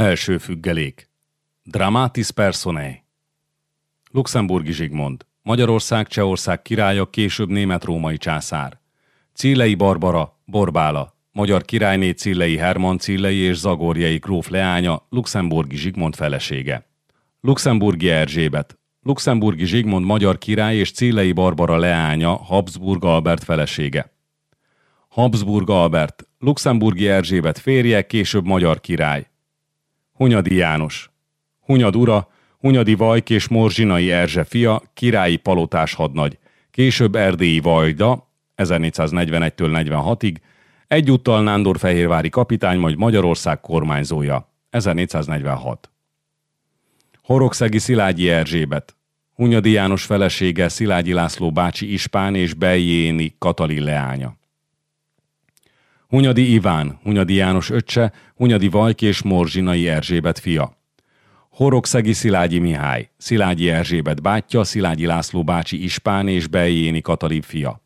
Első függelék. Dramatis personae. Luxemburgi Zsigmond. Magyarország Csehország királya, később német-római császár. Cillei Barbara, Borbála, magyar királyné Cillei Herman Cillei és Zagorjai gróf leánya, Luxemburgi Zsigmond felesége. Luxemburgi Erzsébet, Luxemburgi Zsigmond magyar király és Cillei Barbara leánya, Habsburg Albert felesége. Habsburg Albert, Luxemburgi Erzsébet férje, később magyar király. Hunyadi János, Hunyad ura, Hunyadi Vajk és Morzsinai Erzse fia, királyi palotás hadnagy, később erdélyi Vajda, 1441-től 46-ig, egyúttal Nándorfehérvári kapitány, majd Magyarország kormányzója, 1446. Horogszegi Szilágyi Erzsébet, Hunyadi János felesége Szilágyi László bácsi Ispán és Bejéni Katalin leánya. Hunyadi Iván, Hunyadi János öccse, Hunyadi Vajk és Morzsinai Erzsébet fia. Horogszegi Szilágyi Mihály, Szilágyi Erzsébet bátyja, Szilágyi László bácsi Ispán és Bejéni Katalin fia.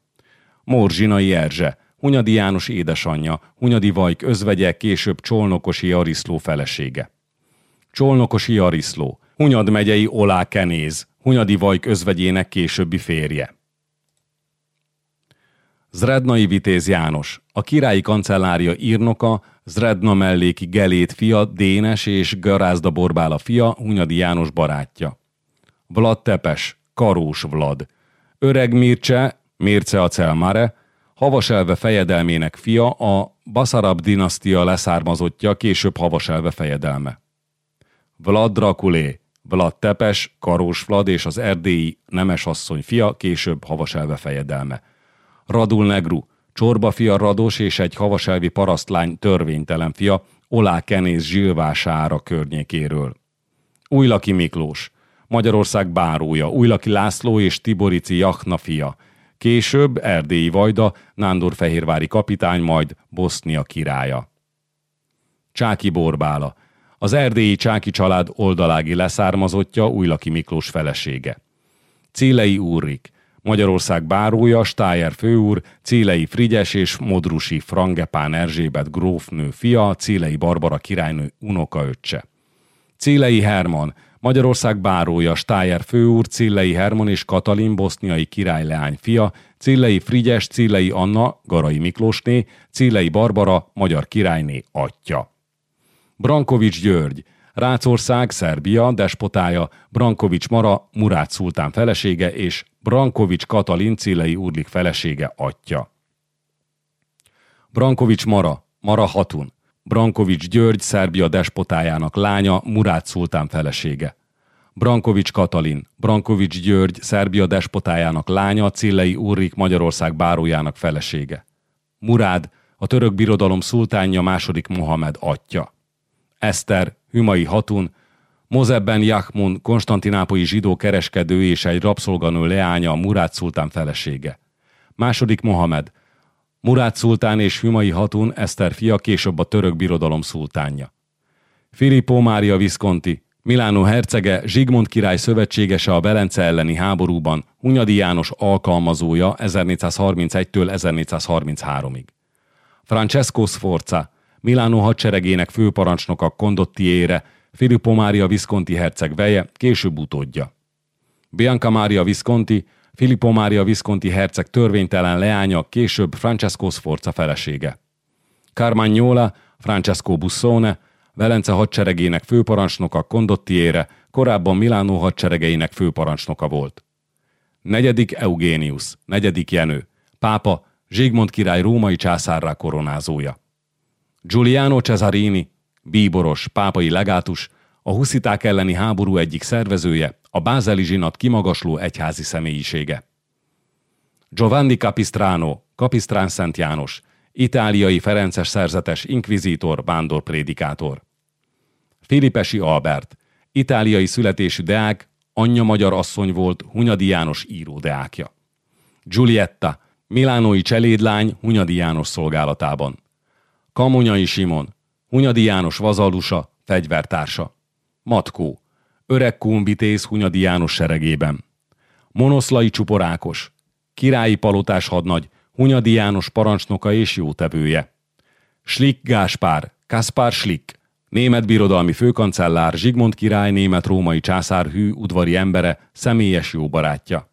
Morzsinai Erzse, Hunyadi János édesanyja, Hunyadi Vajk özvegye, később Csolnokosi Ariszló felesége. Csolnokosi Ariszló, Hunyad megyei Olá Kenéz, Hunyadi Vajk özvegyének későbbi férje. Zrednai Vitéz János, a királyi kancellária írnoka, Zredna melléki Gelét fia, Dénes és Garázda Borbála fia, Hunyadi János barátja. Vlad Tepes, Karós Vlad. Öreg Mircse, Mérce a Celmare, Havaselve fejedelmének fia, a Basarab dinasztia leszármazottja, később Havaselve fejedelme. Vlad Drakulé, Vlad Tepes, Karós Vlad és az erdélyi nemesasszony fia, később Havaselve fejedelme. Radul Negru, Csorba fia Rados és egy havaselvi parasztlány törvénytelen fia, Olá Kenész Zsilvására környékéről. Újlaki Miklós, Magyarország bárója, Újlaki László és Tiborici Jachna fia, később Erdélyi Vajda, Nándorfehérvári kapitány, majd Bosznia királya. Csáki Borbála, az erdélyi Csáki család oldalági leszármazottja, Újlaki Miklós felesége. Célei Úrik, Magyarország bárója, Stájer főúr, Célei Frigyes és Modrusi Frangepán Erzsébet grófnő fia, Célei Barbara királynő unokaöccse. Célei Herman, Magyarország bárója, Stájer főúr, Cillei Herman és Katalin boszniai királyleány fia, Cillei Frigyes, Cillei Anna, Garai Miklósné, Cillei Barbara, magyar királyné atya. Brankovics György, Rácország, Szerbia, despotája, Brankovics Mara, Murát szultán felesége és Brankovics Katalin Cillei Úrlik felesége atya. Brankovics Mara, Mara Hatun, Brankovics György Szerbia despotájának lánya, Murát szultán felesége. Brankovics Katalin, Brankovics György Szerbia despotájának lánya, Cillei Úrlik Magyarország bárójának felesége. Murád, a török birodalom szultánja második Mohamed atya. Eszter, Hümai Hatun, Mozebben Jachmun, konstantinápolyi zsidó kereskedő és egy rabszolganő leánya, Murát szultán felesége. Második Mohamed, Murát szultán és Hümai Hatun, Eszter fia, később a török birodalom szultánja. Filippo Mária Visconti, Milánó hercege, Zsigmond király szövetségese a Belence elleni háborúban, Hunyadi János alkalmazója 1431-től 1433-ig. Francesco Sforza, Milánó hadseregének főparancsnoka Condottiere, Filippo Mária Visconti herceg veje, később utódja. Bianca Mária Visconti, Filippo Mária Visconti herceg törvénytelen leánya, később Francesco Sforza felesége. Carmagnola, Francesco Bussone, Velence hadseregének főparancsnoka Condottiere, korábban Milánó hadseregeinek főparancsnoka volt. Negyedik Eugenius, negyedik Jenő, pápa, Zsigmond király római császárrá koronázója. Giuliano Cesarini, bíboros, pápai legátus, a husziták elleni háború egyik szervezője, a bázeli zsinat kimagasló egyházi személyisége. Giovanni Capistrano, Capistrán Szent János, itáliai ferences szerzetes inkvizítor, prédikátor. Filipesi Albert, itáliai születésű deák, anyja magyar asszony volt, Hunyadi János író deákja. Giulietta, milánói cselédlány Hunyadi János szolgálatában. Kamonyai Simon, Hunyadi János vazallusa, fegyvertársa. Matkó, öreg kumbitész Hunyadi János seregében. Monoszlai Csuporákos, királyi palotás hadnagy, Hunyadi János parancsnoka és jótevője. Slik Gáspár, Kaspár Slik, Német birodalmi főkancellár Zsigmond király német-római császár hű udvari embere, személyes jó barátja.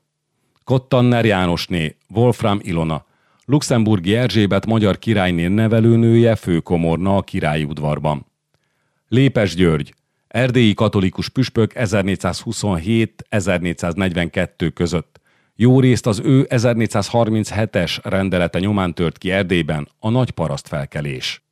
Kottanner Jánosné, Wolfram Ilona, Luxemburgi Erzsébet magyar királyné nevelőnője, főkomorna a királyi udvarban. Lépes György, erdélyi katolikus püspök 1427-1442 között. Jó részt az ő 1437-es rendelete nyomán tört ki Erdélyben a nagy paraszt felkelés.